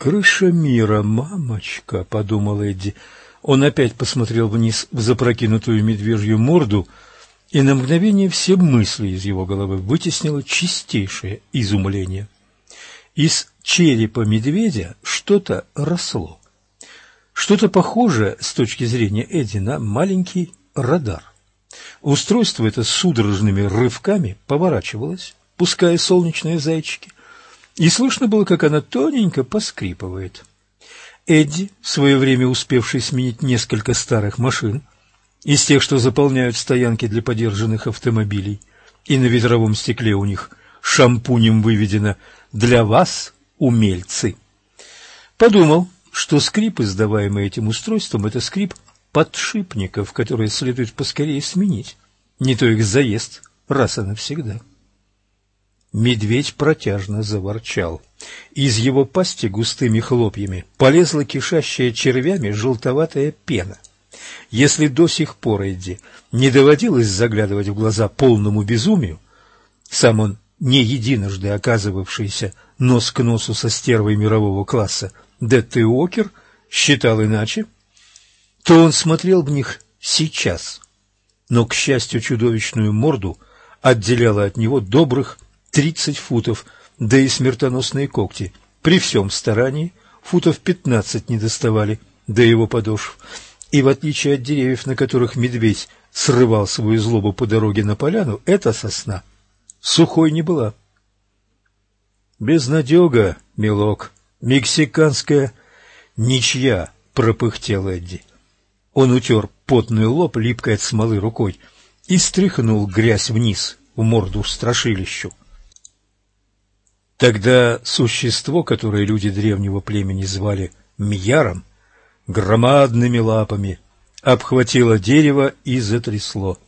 «Крыша мира, мамочка!» — подумал Эдди. Он опять посмотрел вниз в запрокинутую медвежью морду, и на мгновение все мысли из его головы вытеснило чистейшее изумление. Из черепа медведя что-то росло. Что-то похожее с точки зрения Эдди на маленький радар. Устройство это судорожными рывками поворачивалось, пуская солнечные зайчики, и слышно было, как она тоненько поскрипывает. Эдди, в свое время успевший сменить несколько старых машин, из тех, что заполняют стоянки для подержанных автомобилей, и на ветровом стекле у них шампунем выведено «Для вас, умельцы», подумал, что скрип, издаваемый этим устройством, это скрип подшипников, которые следует поскорее сменить, не то их заезд раз и навсегда. Медведь протяжно заворчал. Из его пасти густыми хлопьями полезла кишащая червями желтоватая пена. Если до сих пор Эдди не доводилось заглядывать в глаза полному безумию, сам он не единожды оказывавшийся нос к носу со стервой мирового класса, Детты Уокер считал иначе, то он смотрел в них сейчас. Но, к счастью, чудовищную морду отделяло от него добрых тридцать футов, да и смертоносные когти. При всем старании футов пятнадцать не доставали до его подошв. И в отличие от деревьев, на которых медведь срывал свою злобу по дороге на поляну, эта сосна сухой не была. Безнадега, милок, мексиканская ничья, пропыхтел Эдди. Он утер потный лоб, липкой от смолы рукой, и стряхнул грязь вниз в морду страшилищу. Тогда существо, которое люди древнего племени звали Мьяром, громадными лапами обхватило дерево и затрясло.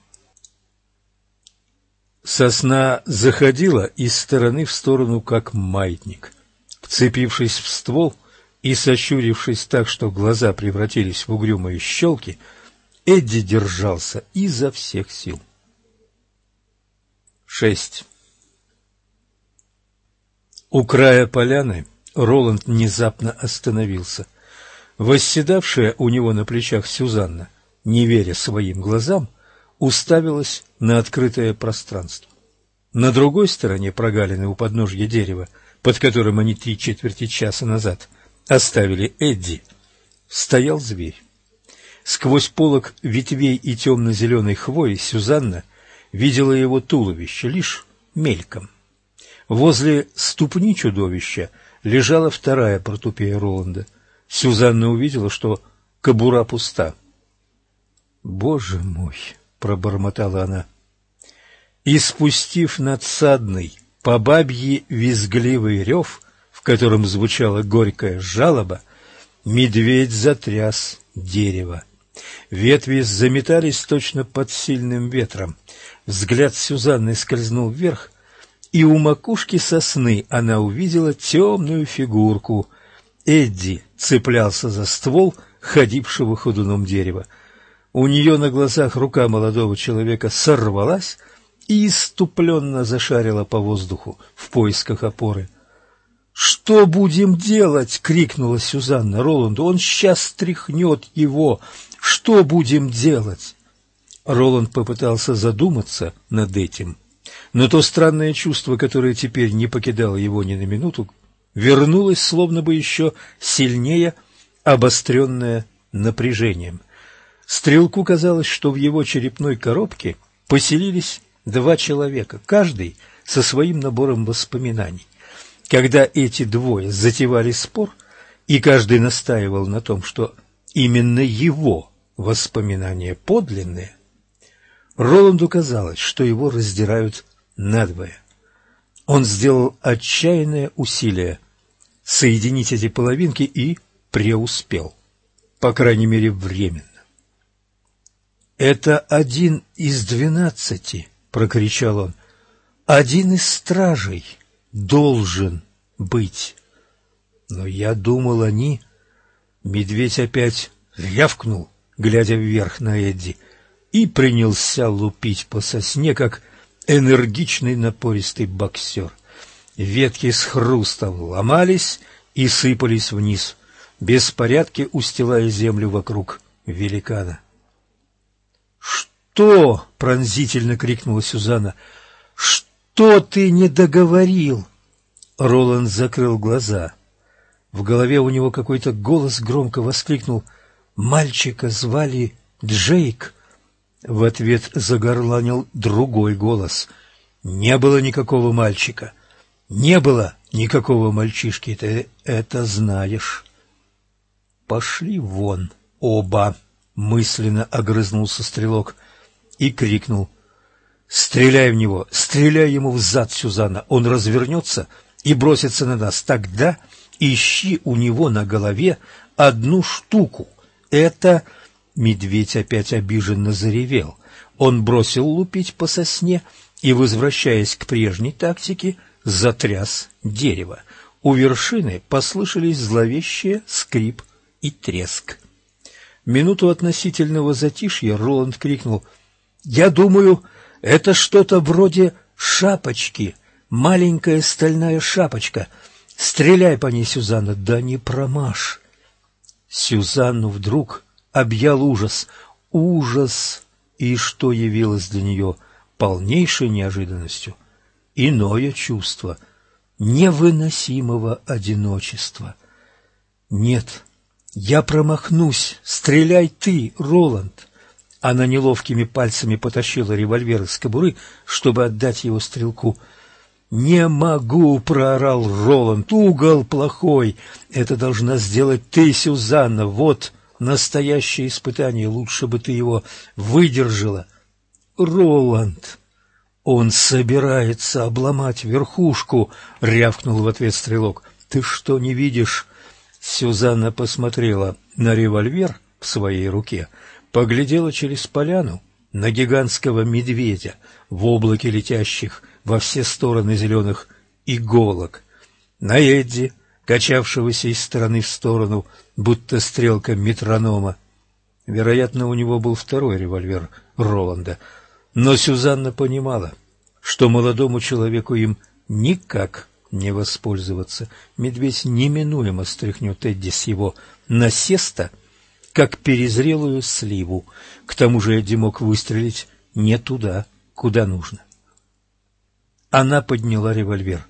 Сосна заходила из стороны в сторону, как маятник. Вцепившись в ствол, и, сощурившись так, что глаза превратились в угрюмые щелки, Эдди держался изо всех сил. Шесть. У края поляны Роланд внезапно остановился. Восседавшая у него на плечах Сюзанна, не веря своим глазам, уставилась на открытое пространство. На другой стороне прогалины у подножья дерева, под которым они три четверти часа назад – оставили Эдди, стоял зверь. Сквозь полог ветвей и темно-зеленой хвои Сюзанна видела его туловище лишь мельком. Возле ступни чудовища лежала вторая протупея Роланда. Сюзанна увидела, что кобура пуста. «Боже мой!» — пробормотала она. И, спустив надсадный, по бабье визгливый рев, в котором звучала горькая жалоба, медведь затряс дерево. Ветви заметались точно под сильным ветром. Взгляд Сюзанны скользнул вверх, и у макушки сосны она увидела темную фигурку. Эдди цеплялся за ствол ходившего ходуном дерева. У нее на глазах рука молодого человека сорвалась и иступленно зашарила по воздуху в поисках опоры. «Что будем делать?» — крикнула Сюзанна Роланду. «Он сейчас стряхнет его. Что будем делать?» Роланд попытался задуматься над этим, но то странное чувство, которое теперь не покидало его ни на минуту, вернулось словно бы еще сильнее, обостренное напряжением. Стрелку казалось, что в его черепной коробке поселились два человека, каждый со своим набором воспоминаний. Когда эти двое затевали спор, и каждый настаивал на том, что именно его воспоминания подлинные, Роланду казалось, что его раздирают надвое. Он сделал отчаянное усилие соединить эти половинки и преуспел, по крайней мере, временно. «Это один из двенадцати!» — прокричал он. «Один из стражей!» должен быть. Но я думал, они... Медведь опять рявкнул, глядя вверх на Эдди, и принялся лупить по сосне, как энергичный напористый боксер. Ветки с хрустом ломались, и сыпались вниз, беспорядки устилая землю вокруг великана. «Что?» — пронзительно крикнула Сюзанна. «Что ты не договорил?» Роланд закрыл глаза. В голове у него какой-то голос громко воскликнул. «Мальчика звали Джейк!» В ответ загорланил другой голос. «Не было никакого мальчика! Не было никакого мальчишки! Ты это знаешь!» «Пошли вон оба!» — мысленно огрызнулся стрелок и крикнул. «Стреляй в него! Стреляй ему в зад, Сюзанна! Он развернется и бросится на нас. Тогда ищи у него на голове одну штуку. Это...» Медведь опять обиженно заревел. Он бросил лупить по сосне и, возвращаясь к прежней тактике, затряс дерево. У вершины послышались зловещие скрип и треск. Минуту относительного затишья Роланд крикнул «Я думаю, это что-то вроде шапочки, маленькая стальная шапочка. Стреляй по ней, Сюзанна, да не промажь!» Сюзанну вдруг объял ужас. Ужас! И что явилось для нее полнейшей неожиданностью? Иное чувство невыносимого одиночества. Нет, я промахнусь. Стреляй ты, Роланд. Она неловкими пальцами потащила револьвер из кобуры, чтобы отдать его стрелку. «Не могу!» — проорал Роланд. «Угол плохой! Это должна сделать ты, Сюзанна! Вот настоящее испытание! Лучше бы ты его выдержала!» «Роланд!» «Он собирается обломать верхушку!» — рявкнул в ответ стрелок. «Ты что, не видишь?» Сюзанна посмотрела на револьвер в своей руке, поглядела через поляну на гигантского медведя в облаке летящих во все стороны зеленых иголок, на Эдди, качавшегося из стороны в сторону, будто стрелка метронома. Вероятно, у него был второй револьвер Роланда, но Сюзанна понимала, что молодому человеку им никак не воспользоваться. Медведь неминуемо стряхнет Эдди с его насеста, как перезрелую сливу. К тому же Эдди мог выстрелить не туда, куда нужно. Она подняла револьвер.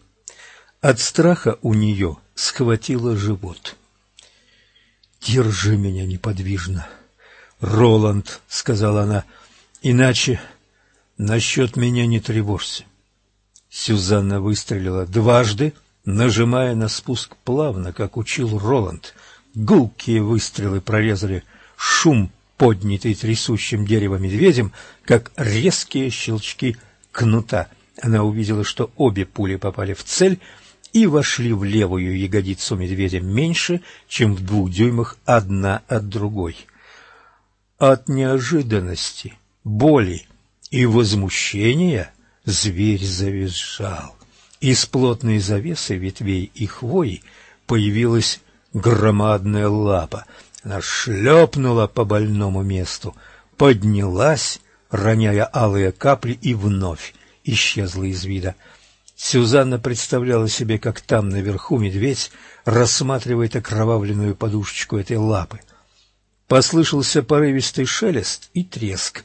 От страха у нее схватило живот. «Держи меня неподвижно, Роланд», — сказала она, — «иначе насчет меня не тревожься. Сюзанна выстрелила дважды, нажимая на спуск плавно, как учил Роланд. Гулкие выстрелы прорезали шум, поднятый трясущим дерево медведем, как резкие щелчки кнута. Она увидела, что обе пули попали в цель и вошли в левую ягодицу медведя меньше, чем в двух дюймах одна от другой. От неожиданности, боли и возмущения Зверь завизжал. Из плотной завесы ветвей и хвои появилась громадная лапа. Она шлепнула по больному месту, поднялась, роняя алые капли, и вновь исчезла из вида. Сюзанна представляла себе, как там наверху медведь рассматривает окровавленную подушечку этой лапы. Послышался порывистый шелест и треск.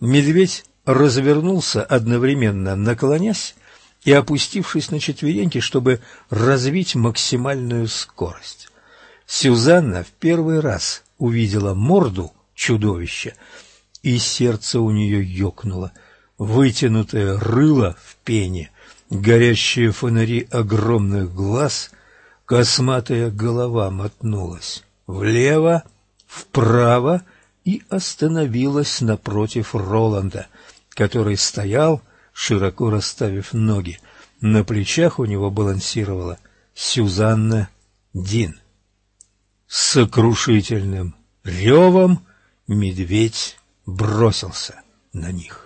Медведь развернулся одновременно, наклонясь и опустившись на четвереньки, чтобы развить максимальную скорость. Сюзанна в первый раз увидела морду чудовища, и сердце у нее ёкнуло. Вытянутое рыло в пене, горящие фонари огромных глаз, косматая голова мотнулась влево, вправо и остановилась напротив Роланда — который стоял, широко расставив ноги. На плечах у него балансировала Сюзанна Дин. С сокрушительным ревом медведь бросился на них.